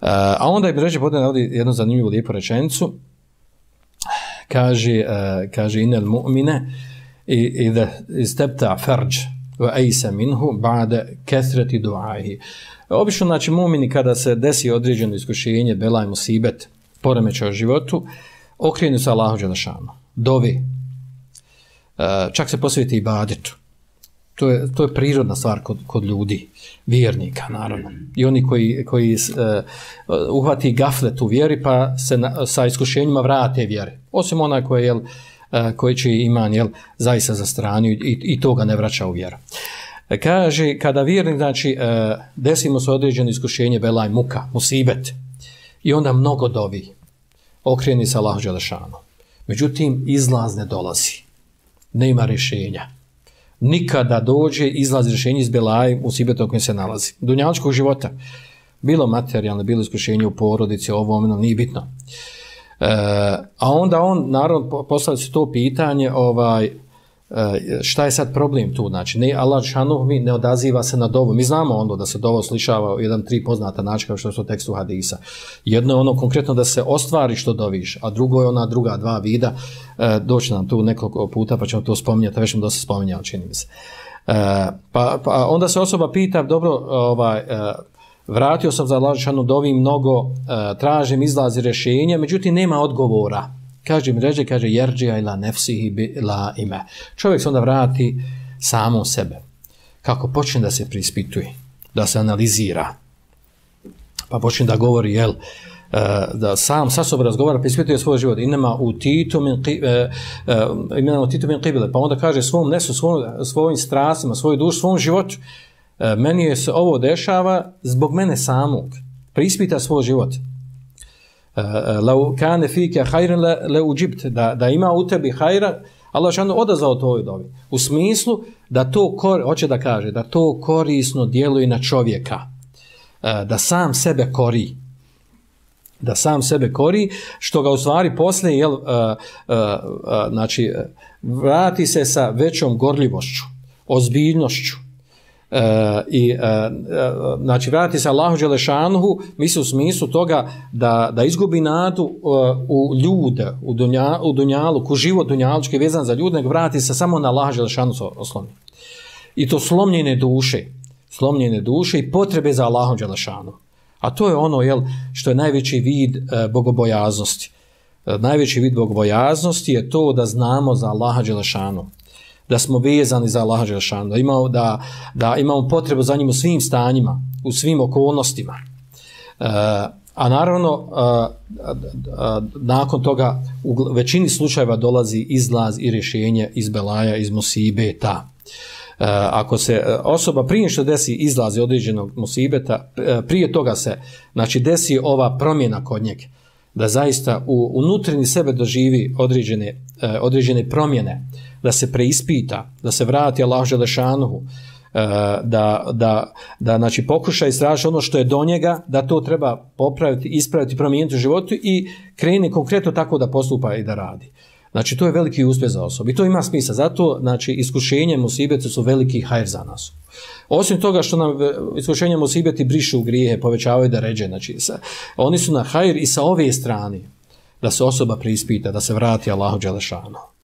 a onda je ređe podne navodi jednu zanimljivu lijepu rečenicu, kaže, uh, kaže inel mu'mine i, i da istepta farđ wa ejsa minhu ba'de kethreti duahi. Obično, znači, mumini kada se desi određeno iskušenje, belaj musibet, poremećaj u životu, okrenu se Allahu Đelešanu, dovi, uh, čak se posvijeti i badetu. To je, to je prirodna stvar kod, kod ljudi, vjernika, naravno. I oni koji, koji uh, uhvati gaflet u vjeri, pa se na, sa iskušenjima vrate vjere. Osim onaj koji, jel, uh, koji će iman jel, zaista za stranju i, i to ga ne vraća u vjeru. Kaže, kada vjernik, znači, desimo se određeno iskušenje, belaj, muka, musibet, i onda mnogo dovi, okreni se Allah Đelešanu. Međutim, izlaz ne dolazi. Nema rješenja nikada dođe izlaz rješenja iz Belaje u Sibetu kojem se nalazi. Dunjaličkog života, bilo materijalno, bilo iskušenje u porodici, ovo omeno, nije bitno. E, a onda on, naravno, postavlja se to pitanje, ovaj, šta je sad problem tu? Znači, ne, Allah mi ne odaziva se na dovu. Mi znamo ono da se dovo slišava u jedan, tri poznata način kao što su tekstu hadisa. Jedno je ono konkretno da se ostvari što doviš, a drugo je ona druga dva vida. E, doći nam tu nekoliko puta pa ćemo to spominjati, već smo dosta spominjali, čini mi se. E, pa, pa onda se osoba pita, dobro, ovaj, e, vratio sam za Allah šanuh dovi mnogo, e, tražim izlazi rješenja, međutim nema odgovora kaže mi ređe, kaže jerđija ila nefsihi la ime. Čovjek se onda vrati samo sebe. Kako počne da se prispituje, da se analizira, pa počne da govori, jel, e, da sam sa sobom razgovara, prispituje svoj život. Inema u titu min, e, e, inema u titu min qibile. Pa onda kaže svom nesu, svom, svojim strastima, svoj duš, svom životu. Meni je se ovo dešava zbog mene samog. Prispita svoj život lau kane fike hajren le, da, da ima u tebi hajra, Allah šanu odazvao to ovoj dobi. U smislu da to, kor, hoće da kaže, da to korisno djeluje na čovjeka. Da sam sebe kori. Da sam sebe kori, što ga u stvari poslije, jel, uh, znači, vrati se sa većom gorljivošću, ozbiljnošću, Uh, i uh, uh, znači vrati se Allahu dželešanuhu misli u smislu toga da, da izgubi nadu uh, u ljude u, dunja, u dunjalu, ku život dunjalučki vezan za ljude, nego vrati se samo na Allahu dželešanuhu osloni i to slomljene duše slomljene duše i potrebe za Allahu dželešanuhu a to je ono jel, što je najveći vid uh, bogobojaznosti. Najveći vid bogobojaznosti je to da znamo za Allaha dželešanuhu da smo vezani za Allaha Đelšanu, da imamo, da, da imamo potrebu za njim u svim stanjima, u svim okolnostima. E, a naravno, a, a, a, nakon toga u većini slučajeva dolazi izlaz i rješenje iz Belaja, iz Musibeta. E, ako se osoba prije što desi izlazi određenog Musibeta, prije toga se znači, desi ova promjena kod njeg, da zaista u unutrini sebe doživi određene, određene promjene, da se preispita, da se vrati Allah Želešanuhu, e, da, da, da znači, pokuša istražiti ono što je do njega, da to treba popraviti, ispraviti, promijeniti u životu i kreni konkretno tako da postupa i da radi. Znači, to je veliki uspjeh za osobu. I to ima smisla. Zato, znači, iskušenje musibete su veliki hajr za nas. Osim toga što nam iskušenje musibeti brišu grijehe, povećavaju da ređe, znači, sa, oni su na hajr i sa ove strane da se osoba prispita, da se vrati Allahu Đelešanu.